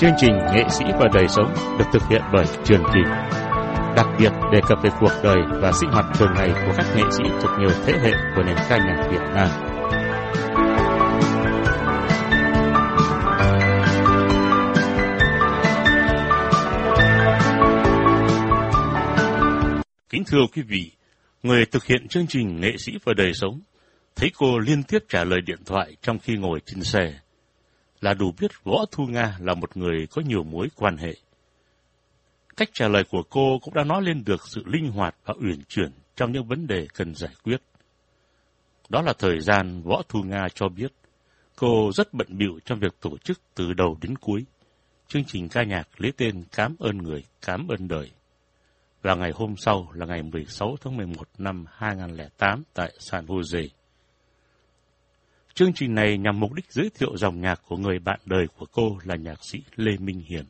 Chương trình Nghệ sĩ và đời sống được thực hiện bởi Trường Kỳ. Đặc biệt đề cập về cuộc đời và sinh hoạt thường ngày của các nghệ sĩ thuộc nhiều thế hệ của nền ca nhạc Việt Nam. Kính thưa quý vị, người thực hiện chương trình Nghệ sĩ và đời sống thấy cô liên tiếp trả lời điện thoại trong khi ngồi trên xe là đủ biết Võ Thu Nga là một người có nhiều mối quan hệ. Cách trả lời của cô cũng đã nói lên được sự linh hoạt và uyển chuyển trong những vấn đề cần giải quyết. Đó là thời gian Võ Thu Nga cho biết cô rất bận bịu trong việc tổ chức từ đầu đến cuối. Chương trình ca nhạc lấy tên Cám ơn người, cám ơn đời. Và ngày hôm sau là ngày 16 tháng 11 năm 2008 tại San Jose. Chương trình này nhằm mục đích giới thiệu dòng nhạc của người bạn đời của cô là nhạc sĩ Lê Minh Hiền.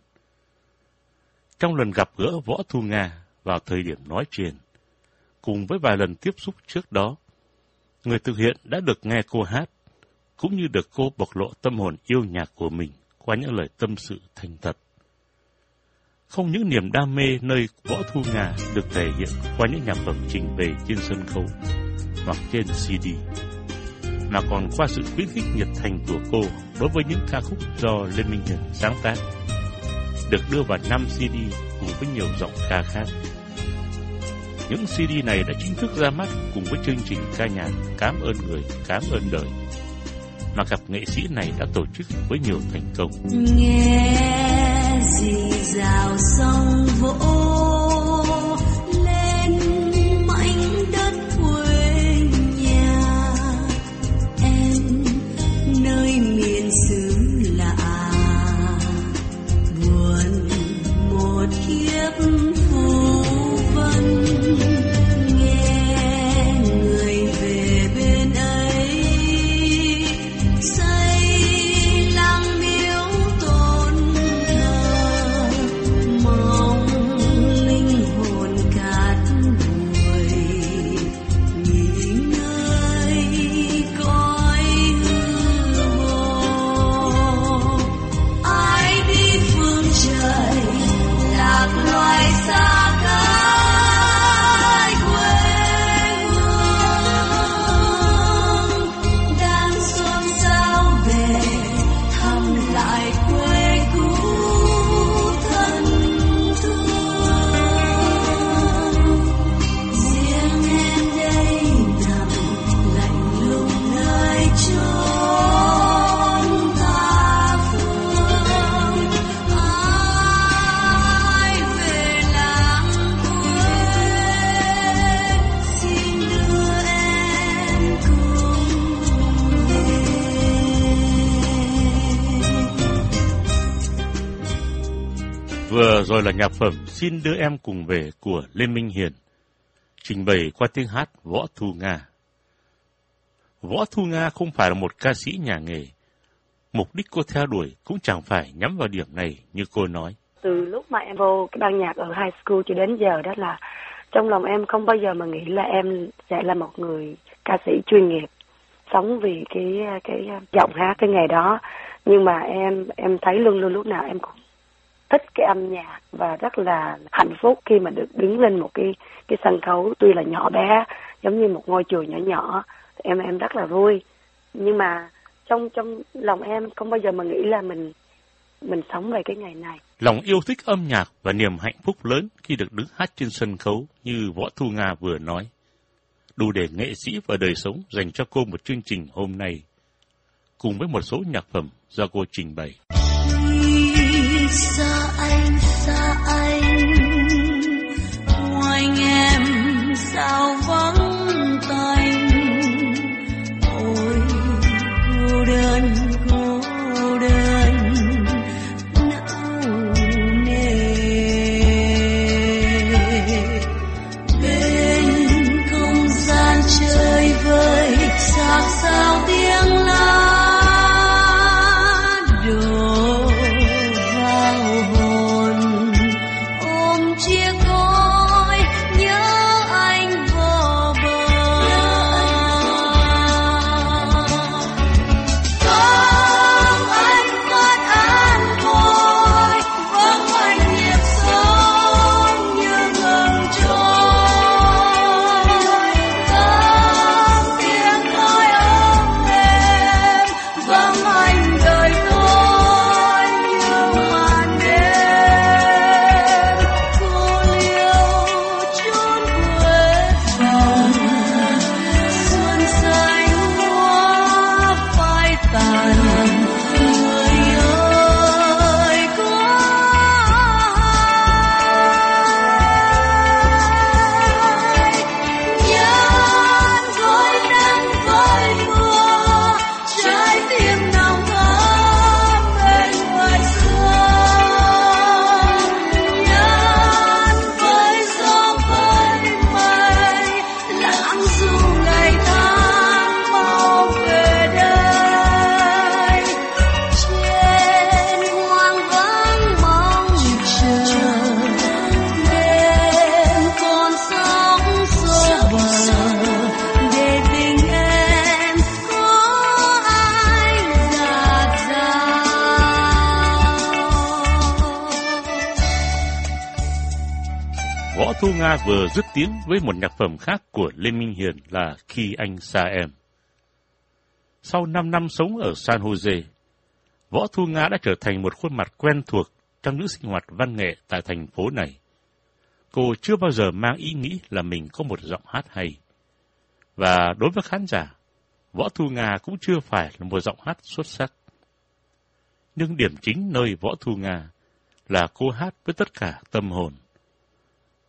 Trong lần gặp gỡ Võ Thu Nga vào thời điểm nói trên, cùng với vài lần tiếp xúc trước đó, người thực hiện đã được nghe cô hát, cũng như được cô bộc lộ tâm hồn yêu nhạc của mình qua những lời tâm sự thành thật. Không những niềm đam mê nơi Võ Thu Nga được thể hiện qua những nhạc phẩm trình bày trên sân khấu hoặc trên CD mà còn qua sự khuyến khích nhiệt thành của cô đối với những ca khúc do Lê Minh Nhật sáng tác, được đưa vào 5 CD cùng với nhiều giọng ca khác. Những CD này đã chính thức ra mắt cùng với chương trình ca nhạc Cám ơn người, cám ơn đời mà cặp nghệ sĩ này đã tổ chức với nhiều thành công. Nghe gì rào sông vỗ nhạc phẩm Xin đưa em cùng về của Lê Minh Hiền, trình bày qua tiếng hát Võ Thu Nga. Võ Thu Nga không phải là một ca sĩ nhà nghề. Mục đích cô theo đuổi cũng chẳng phải nhắm vào điểm này như cô nói. Từ lúc mà em vô cái ban nhạc ở high school cho đến giờ đó là trong lòng em không bao giờ mà nghĩ là em sẽ là một người ca sĩ chuyên nghiệp sống vì cái cái giọng hát cái nghề đó nhưng mà em em thấy luôn luôn lúc nào em cũng thích cái âm nhạc và rất là hạnh phúc khi mà được đứng lên một cái cái sân khấu tuy là nhỏ bé giống như một ngôi chùa nhỏ nhỏ em em rất là vui nhưng mà trong trong lòng em không bao giờ mà nghĩ là mình mình sống về cái ngày này. Lòng yêu thích âm nhạc và niềm hạnh phúc lớn khi được đứng hát trên sân khấu như Võ Thu Nga vừa nói. Đủ để nghệ sĩ và đời sống dành cho cô một chương trình hôm nay, cùng với một số nhạc phẩm do cô trình bày xa anh vừa dứt tiếng với một nhạc phẩm khác của Lê Minh Hiền là Khi Anh Xa Em. Sau 5 năm sống ở San Jose, Võ Thu Nga đã trở thành một khuôn mặt quen thuộc trong những sinh hoạt văn nghệ tại thành phố này. Cô chưa bao giờ mang ý nghĩ là mình có một giọng hát hay. Và đối với khán giả, Võ Thu Nga cũng chưa phải là một giọng hát xuất sắc. Nhưng điểm chính nơi Võ Thu Nga là cô hát với tất cả tâm hồn.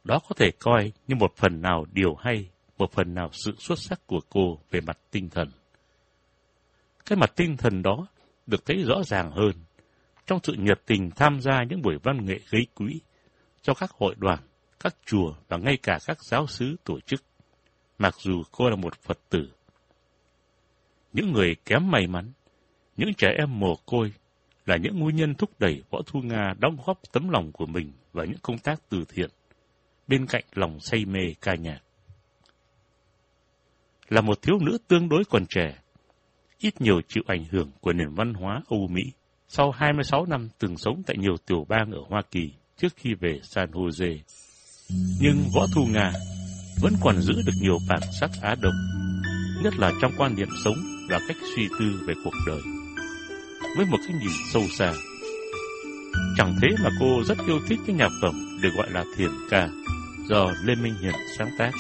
Đó có thể coi như một phần nào điều hay, một phần nào sự xuất sắc của cô về mặt tinh thần. Cái mặt tinh thần đó được thấy rõ ràng hơn trong sự nhiệt tình tham gia những buổi văn nghệ gây quỹ cho các hội đoàn, các chùa và ngay cả các giáo sứ tổ chức, mặc dù cô là một Phật tử. Những người kém may mắn, những trẻ em mồ côi là những nguyên nhân thúc đẩy Võ Thu Nga đóng góp tấm lòng của mình vào những công tác từ thiện bên cạnh lòng say mê ca nhạc. Là một thiếu nữ tương đối còn trẻ, ít nhiều chịu ảnh hưởng của nền văn hóa Âu Mỹ, sau 26 năm từng sống tại nhiều tiểu bang ở Hoa Kỳ trước khi về San Jose. Nhưng Võ Thu Nga vẫn còn giữ được nhiều bản sắc Á Đông, nhất là trong quan niệm sống và cách suy tư về cuộc đời. Với một cái nhìn sâu xa, chẳng thế mà cô rất yêu thích cái nhạc phẩm được gọi là thiền ca do Lê Minh Hiền sáng tác.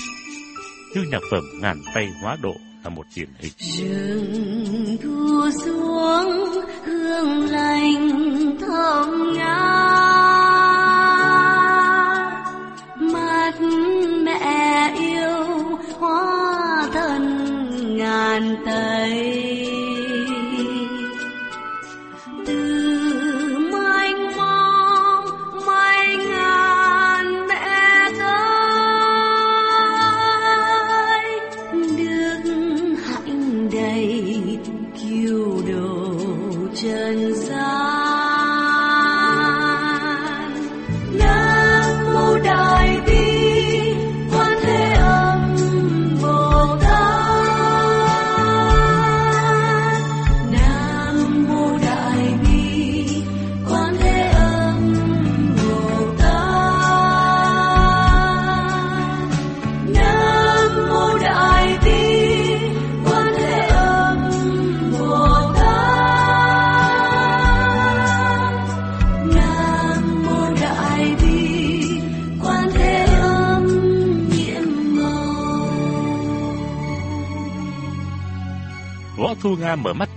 Như nhạc phẩm Ngàn tay hóa độ là một điển hình. Rừng thu xuống, hương lành thơm ngát mắt mẹ yêu hóa thân ngàn tay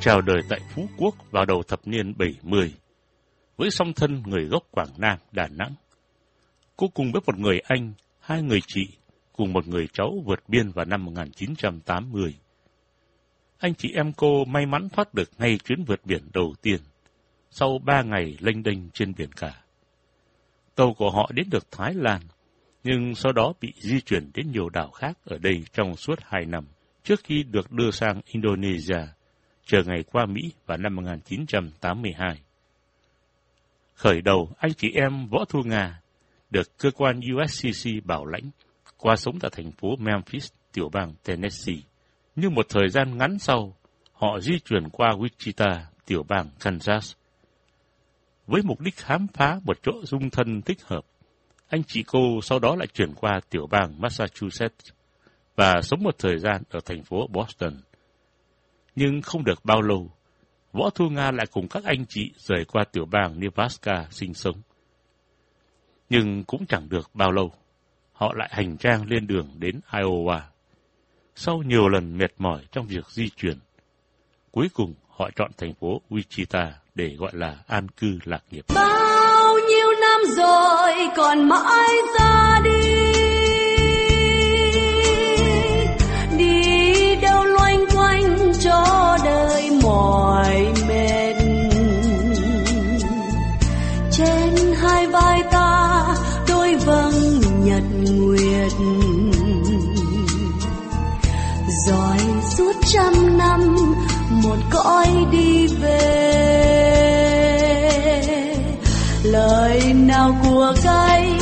chào đời tại Phú Quốc vào đầu thập niên 70, với song thân người gốc Quảng Nam, Đà Nẵng. Cô cùng với một người anh, hai người chị, cùng một người cháu vượt biên vào năm 1980. Anh chị em cô may mắn thoát được ngay chuyến vượt biển đầu tiên, sau ba ngày lênh đênh trên biển cả. Tàu của họ đến được Thái Lan, nhưng sau đó bị di chuyển đến nhiều đảo khác ở đây trong suốt hai năm trước khi được đưa sang Indonesia, chờ ngày qua Mỹ vào năm 1982. Khởi đầu, anh chị em Võ Thu Nga được cơ quan USCC bảo lãnh qua sống tại thành phố Memphis, tiểu bang Tennessee. Nhưng một thời gian ngắn sau, họ di chuyển qua Wichita, tiểu bang Kansas. Với mục đích khám phá một chỗ dung thân thích hợp, anh chị cô sau đó lại chuyển qua tiểu bang Massachusetts và sống một thời gian ở thành phố Boston. Nhưng không được bao lâu, Võ Thu Nga lại cùng các anh chị rời qua tiểu bang Nebraska sinh sống. Nhưng cũng chẳng được bao lâu, họ lại hành trang lên đường đến Iowa. Sau nhiều lần mệt mỏi trong việc di chuyển, cuối cùng họ chọn thành phố Wichita để gọi là an cư lạc nghiệp. Bao nhiêu năm rồi còn mãi ra đi dõi đi về. Lời nào của cây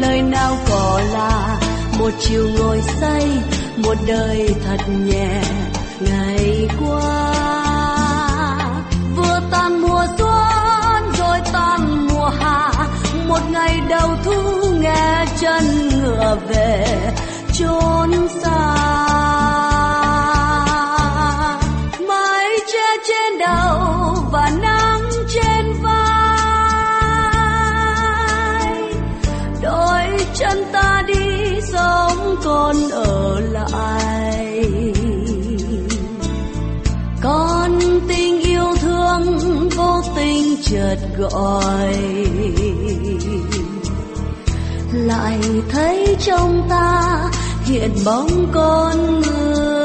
lời nào cỏ là một chiều ngồi say, một đời thật nhẹ. Ngày qua, vừa tan mùa xuân, rồi tan mùa hạ. Một ngày đầu thu nghe chân ngựa về, chốn xa chợt gọi lại thấy trong ta hiện bóng con người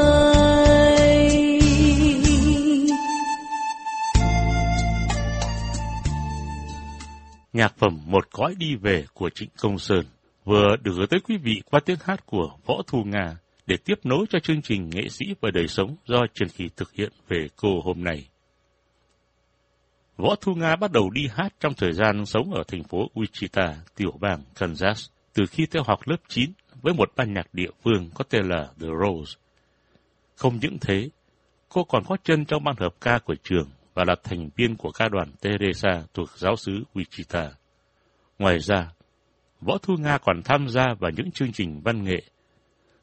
Nhạc phẩm Một cõi đi về của Trịnh Công Sơn vừa được gửi tới quý vị qua tiếng hát của Võ Thu Nga để tiếp nối cho chương trình Nghệ sĩ và đời sống do Trần Kỳ thực hiện về cô hôm nay. Võ Thu Nga bắt đầu đi hát trong thời gian sống ở thành phố Wichita, tiểu bang Kansas, từ khi theo học lớp 9 với một ban nhạc địa phương có tên là The Rose. Không những thế, cô còn có chân trong ban hợp ca của trường và là thành viên của ca đoàn Teresa thuộc giáo xứ Wichita. Ngoài ra, Võ Thu Nga còn tham gia vào những chương trình văn nghệ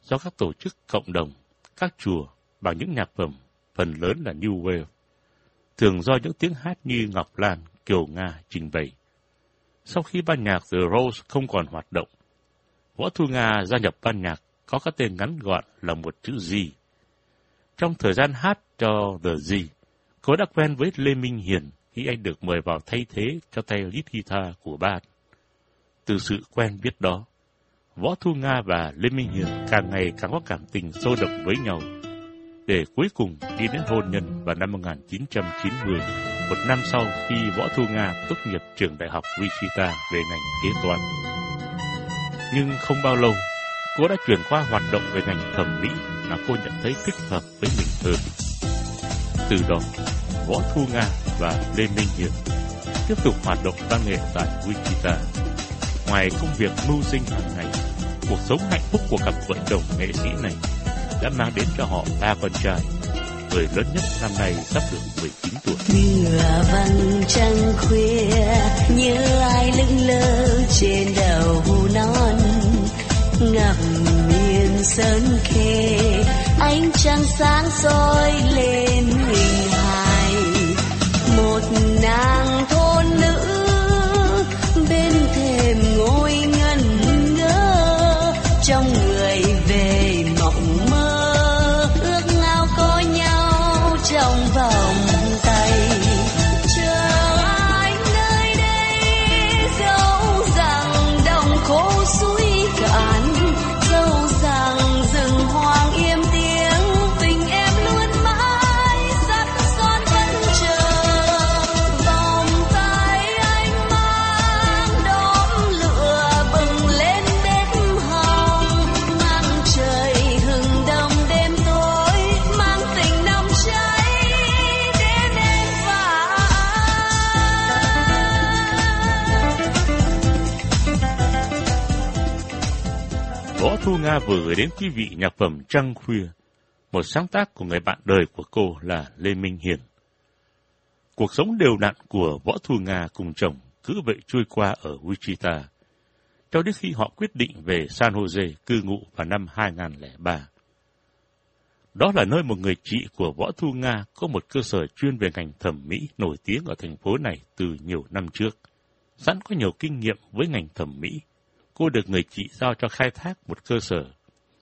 do các tổ chức cộng đồng, các chùa bằng những nhạc phẩm, phần lớn là New Wave, thường do những tiếng hát như Ngọc Lan, Kiều Nga trình bày. Sau khi ban nhạc The Rose không còn hoạt động, Võ Thu Nga gia nhập ban nhạc có cái tên ngắn gọn là một chữ G. Trong thời gian hát cho The G, cô đã quen với Lê Minh Hiền khi anh được mời vào thay thế cho tay lead guitar của ban. Từ sự quen biết đó, Võ Thu Nga và Lê Minh Hiền càng ngày càng có cảm tình sâu đậm với nhau, để cuối cùng đi đến hôn nhân vào năm 1990, một năm sau khi Võ Thu Nga tốt nghiệp trường đại học Wichita về ngành kế toán. Nhưng không bao lâu, cô đã chuyển qua hoạt động về ngành thẩm mỹ mà cô nhận thấy thích hợp với mình hơn. Từ đó, Võ Thu Nga và Lê Minh Hiền tiếp tục hoạt động văn nghệ tại Wichita. Ngoài công việc mưu sinh hàng ngày, cuộc sống hạnh phúc của cặp vợ chồng nghệ sĩ này đã mang đến cho họ ba con trai. Người lớn nhất năm nay sắp được 19 tuổi. Nửa vầng trăng khuya, như ai lững lơ trên đầu non ngập miền sơn khê, ánh trăng sáng soi lên Võ Thu Nga vừa gửi đến quý vị nhạc phẩm Trăng Khuya, một sáng tác của người bạn đời của cô là Lê Minh Hiền. Cuộc sống đều đặn của Võ Thu Nga cùng chồng cứ vậy trôi qua ở Wichita, cho đến khi họ quyết định về San Jose cư ngụ vào năm 2003. Đó là nơi một người chị của Võ Thu Nga có một cơ sở chuyên về ngành thẩm mỹ nổi tiếng ở thành phố này từ nhiều năm trước. Sẵn có nhiều kinh nghiệm với ngành thẩm mỹ, cô được người chị giao cho khai thác một cơ sở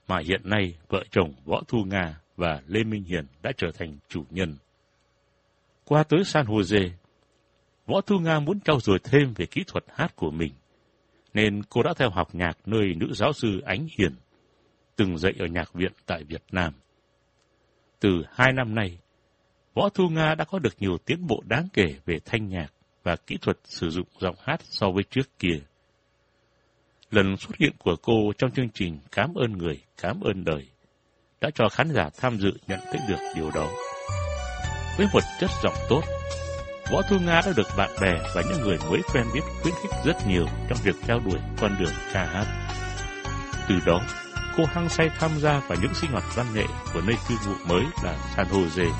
mà hiện nay vợ chồng Võ Thu Nga và Lê Minh Hiền đã trở thành chủ nhân. Qua tới San Jose, Võ Thu Nga muốn trau dồi thêm về kỹ thuật hát của mình, nên cô đã theo học nhạc nơi nữ giáo sư Ánh Hiền, từng dạy ở nhạc viện tại Việt Nam. Từ hai năm nay, Võ Thu Nga đã có được nhiều tiến bộ đáng kể về thanh nhạc và kỹ thuật sử dụng giọng hát so với trước kia. Lần xuất hiện của cô trong chương trình Cám ơn người, cám ơn đời đã cho khán giả tham dự nhận thấy được điều đó. Với một chất giọng tốt, Võ Thu Nga đã được bạn bè và những người mới quen biết khuyến khích rất nhiều trong việc theo đuổi con đường ca hát. Từ đó, cô hăng say tham gia vào những sinh hoạt văn nghệ của nơi cư ngụ mới là San Jose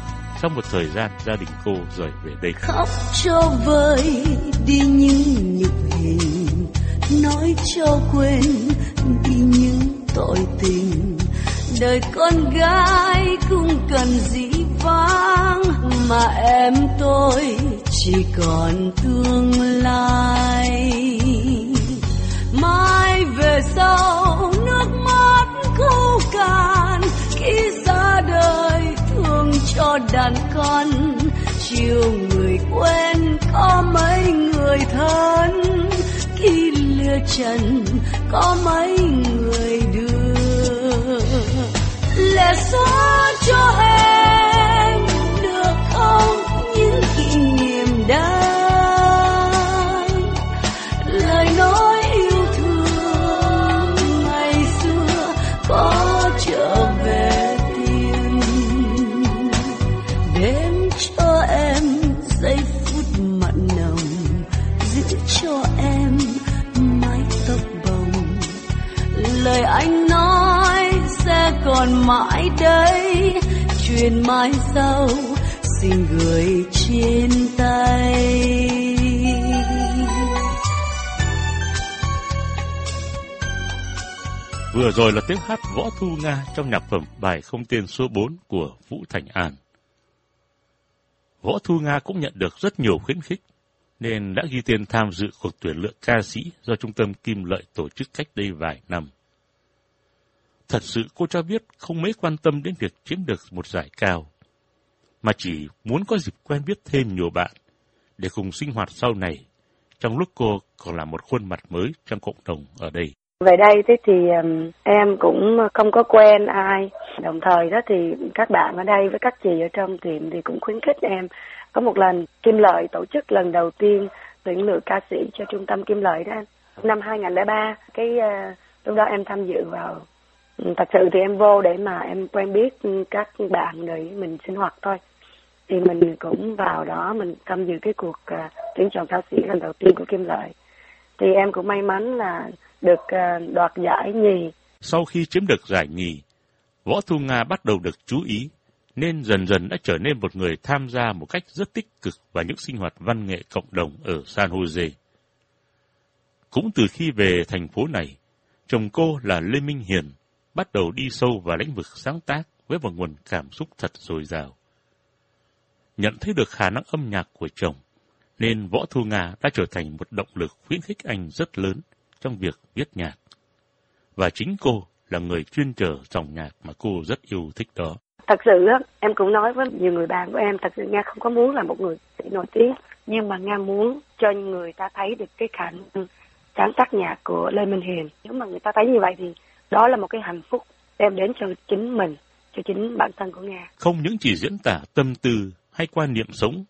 sau một thời gian gia đình cô rời về đây. Khóc cho vơi đi những nhục hình, nói cho quên đi những tội tình. Đời con gái cũng cần dĩ vãng, mà em tôi chỉ còn tương lai. Mai về sau, nước mắt khô cạn, khi ra đời thương cho đàn con, chiều người quen có mấy người thân kia trần có mấy người đưa. Lẽ xóa cho em. Mãi đây truyền mãi sau xin gửi trên tay Vừa rồi là tiếng hát Võ Thu Nga trong nhạc phẩm bài không tên số 4 của Vũ Thành An. Võ Thu Nga cũng nhận được rất nhiều khuyến khích, nên đã ghi tên tham dự cuộc tuyển lựa ca sĩ do Trung tâm Kim Lợi tổ chức cách đây vài năm. Thật sự cô cho biết không mấy quan tâm đến việc chiếm được một giải cao, mà chỉ muốn có dịp quen biết thêm nhiều bạn để cùng sinh hoạt sau này, trong lúc cô còn là một khuôn mặt mới trong cộng đồng ở đây. Về đây thế thì um, em cũng không có quen ai. Đồng thời đó thì các bạn ở đây với các chị ở trong tiệm thì cũng khuyến khích em. Có một lần Kim Lợi tổ chức lần đầu tiên tuyển lựa ca sĩ cho trung tâm Kim Lợi đó anh. Năm 2003, cái uh, lúc đó em tham dự vào. Ừ, thật sự thì em vô để mà em quen biết các bạn để mình sinh hoạt thôi. Thì mình cũng vào đó mình tham dự cái cuộc uh, tuyển chọn ca sĩ lần đầu tiên của Kim Lợi. Thì em cũng may mắn là được uh, đoạt giải nhì Sau khi chiếm được giải nhì, Võ Thu Nga bắt đầu được chú ý, nên dần dần đã trở nên một người tham gia một cách rất tích cực vào những sinh hoạt văn nghệ cộng đồng ở San Jose. Cũng từ khi về thành phố này, chồng cô là Lê Minh Hiền bắt đầu đi sâu vào lĩnh vực sáng tác với một nguồn cảm xúc thật dồi dào. Nhận thấy được khả năng âm nhạc của chồng, nên Võ Thu Nga đã trở thành một động lực khuyến khích anh rất lớn trong việc viết nhạc. Và chính cô là người chuyên trở dòng nhạc mà cô rất yêu thích đó. thật sự á em cũng nói với nhiều người bạn của em thật sự nga không có muốn là một người sĩ nổi tiếng nhưng mà nga muốn cho người ta thấy được cái khả năng sáng tác nhạc của lê minh hiền nếu mà người ta thấy như vậy thì đó là một cái hạnh phúc đem đến cho chính mình cho chính bản thân của nga Không những chỉ diễn tả tâm tư hay quan niệm sống,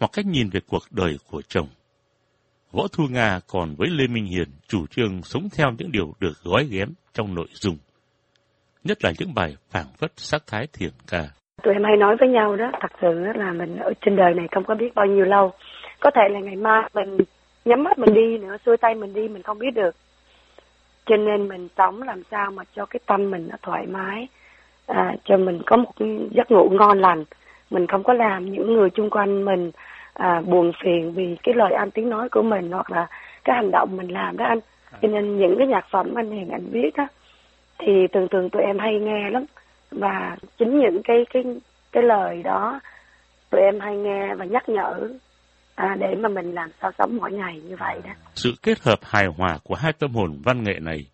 hoặc cách nhìn về cuộc đời của chồng. Võ Thu Nga còn với Lê Minh Hiền chủ trương sống theo những điều được gói ghém trong nội dung. Nhất là những bài phảng phất sắc thái thiền ca. tụi em hay nói với nhau đó thật sự là mình ở trên đời này không có biết bao nhiêu lâu có thể là ngày mai mình nhắm mắt mình đi nữa xuôi tay mình đi mình không biết được cho nên mình sống làm sao mà cho cái tâm mình nó thoải mái. À, cho mình có một cái giấc ngủ ngon lành. Mình không có làm những người chung quanh mình à, buồn phiền vì cái lời ăn tiếng nói của mình hoặc là cái hành động mình làm đó anh. Cho nên những cái nhạc phẩm anh hiền anh viết á thì thường thường tụi em hay nghe lắm. Và chính những cái cái cái lời đó tụi em hay nghe và nhắc nhở à, để mà mình làm sao sống mỗi ngày như vậy đó Sự kết hợp hài hòa của hai tâm hồn văn nghệ này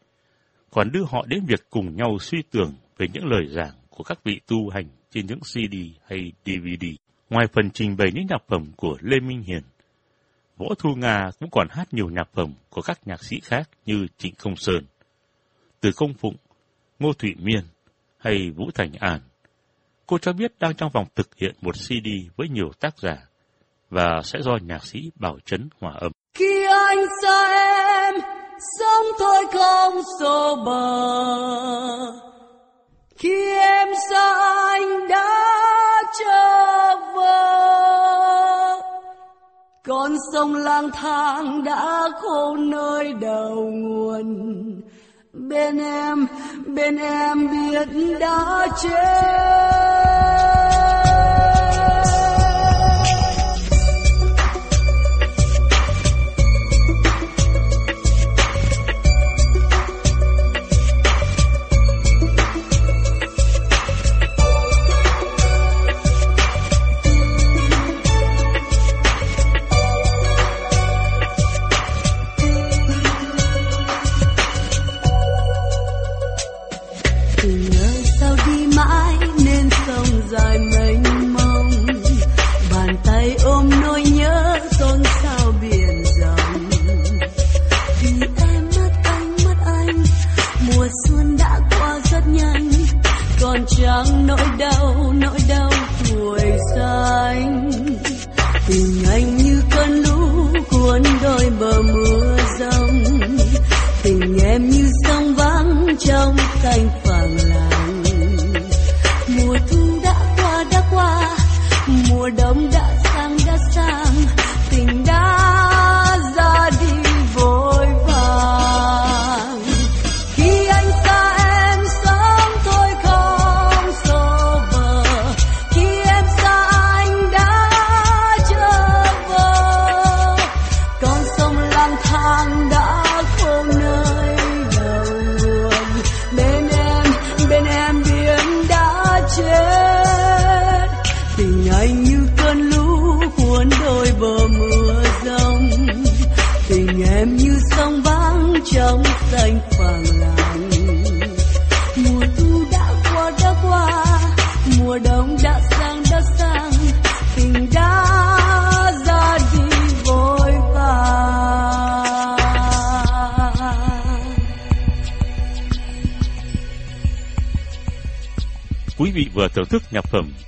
còn đưa họ đến việc cùng nhau suy tưởng về những lời giảng của các vị tu hành trên những CD hay DVD. Ngoài phần trình bày những nhạc phẩm của Lê Minh Hiền, Võ Thu Nga cũng còn hát nhiều nhạc phẩm của các nhạc sĩ khác như Trịnh Công Sơn, Từ Công Phụng, Ngô Thụy Miên hay Vũ Thành An. Cô cho biết đang trong vòng thực hiện một CD với nhiều tác giả và sẽ do nhạc sĩ Bảo Trấn hòa âm. khi anh xa em sống thôi không xô bờ. Khi em xa anh đã trở về con sông lang thang đã khô nơi đầu nguồn. Bên em bên em biết đã chết.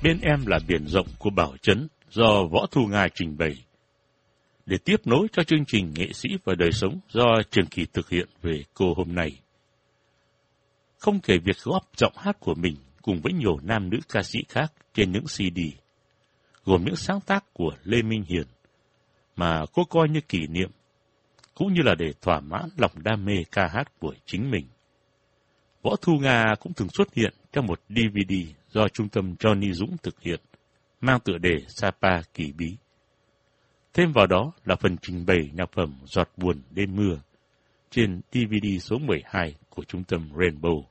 Bên em là biển rộng của Bảo Trấn do Võ Thu Nga trình bày. Để tiếp nối cho chương trình nghệ sĩ và đời sống do Trường Kỳ thực hiện về cô hôm nay. Không kể việc góp giọng hát của mình cùng với nhiều nam nữ ca sĩ khác trên những CD, gồm những sáng tác của Lê Minh Hiền, mà cô coi như kỷ niệm, cũng như là để thỏa mãn lòng đam mê ca hát của chính mình. Võ Thu Nga cũng thường xuất hiện trong một DVD do Trung tâm Johnny Dũng thực hiện, mang tựa đề Sapa Kỳ Bí. Thêm vào đó là phần trình bày nhạc phẩm Giọt Buồn Đêm Mưa trên DVD số 12 của Trung tâm Rainbow.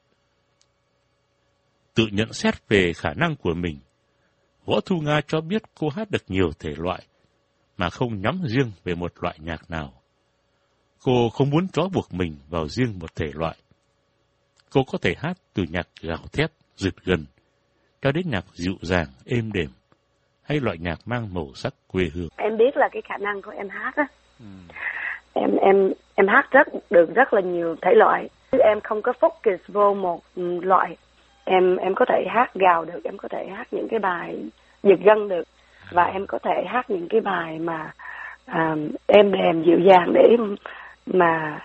Tự nhận xét về khả năng của mình, Võ Thu Nga cho biết cô hát được nhiều thể loại, mà không nhắm riêng về một loại nhạc nào. Cô không muốn trói buộc mình vào riêng một thể loại, cô có thể hát từ nhạc gào thét, rực gần, cho đến nhạc dịu dàng, êm đềm, hay loại nhạc mang màu sắc quê hương. Em biết là cái khả năng của em hát á. Ừ. Em em em hát rất được rất là nhiều thể loại. Em không có focus vô một loại. Em em có thể hát gào được, em có thể hát những cái bài giật gân được và em có thể hát những cái bài mà à, êm đềm dịu dàng để mà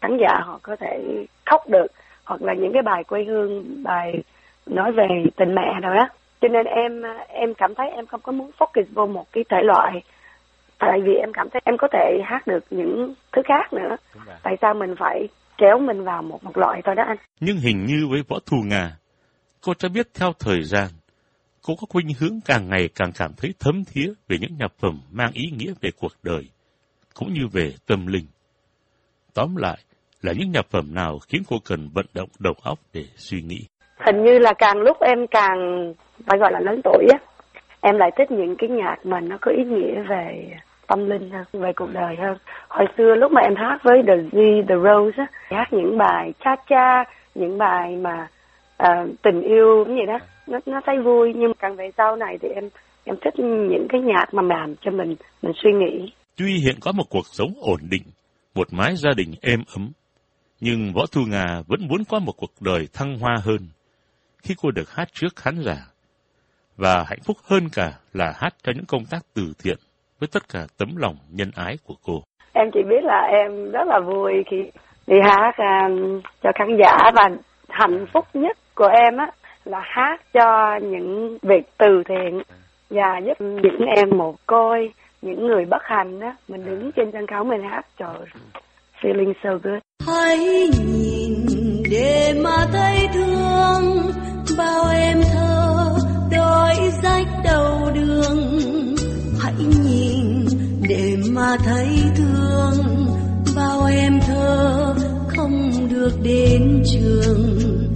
khán giả họ có thể khóc được hoặc là những cái bài quê hương bài nói về tình mẹ rồi á. Cho nên em em cảm thấy em không có muốn focus vô một cái thể loại. Tại vì em cảm thấy em có thể hát được những thứ khác nữa. Tại sao mình phải kéo mình vào một một loại thôi đó anh? Nhưng hình như với võ thù ngà cô cho biết theo thời gian cô có khuynh hướng càng ngày càng cảm thấy thấm thía về những nhạc phẩm mang ý nghĩa về cuộc đời cũng như về tâm linh. Tóm lại là những nhạc phẩm nào khiến cô cần vận động đầu óc để suy nghĩ? Hình như là càng lúc em càng phải gọi là lớn tuổi á, em lại thích những cái nhạc mà nó có ý nghĩa về tâm linh hơn, về cuộc đời hơn. Hồi xưa lúc mà em hát với The Z, The Rose á, hát những bài cha cha, những bài mà uh, tình yêu cái gì đó, nó nó thấy vui nhưng càng về sau này thì em em thích những cái nhạc mà làm cho mình mình suy nghĩ. Tuy hiện có một cuộc sống ổn định, một mái gia đình êm ấm, nhưng Võ Thu Nga vẫn muốn có một cuộc đời thăng hoa hơn khi cô được hát trước khán giả. Và hạnh phúc hơn cả là hát cho những công tác từ thiện với tất cả tấm lòng nhân ái của cô. Em chỉ biết là em rất là vui khi đi hát um, cho khán giả và hạnh phúc nhất của em á là hát cho những việc từ thiện và giúp những em mồ côi, những người bất hạnh á, mình đứng trên sân khấu mình hát trời feeling so good. Hãy nhìn để mà thấy thương, bao em thơ đôi rách đầu đường. Hãy nhìn để mà thấy thương, bao em thơ không được đến trường.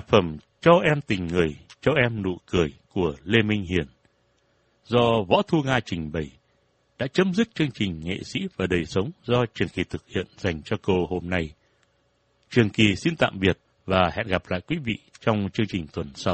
Nhạc phẩm Cho em tình người, cho em nụ cười của Lê Minh Hiền do Võ Thu Nga trình bày đã chấm dứt chương trình nghệ sĩ và đời sống do Trường Kỳ thực hiện dành cho cô hôm nay. Trường Kỳ xin tạm biệt và hẹn gặp lại quý vị trong chương trình tuần sau.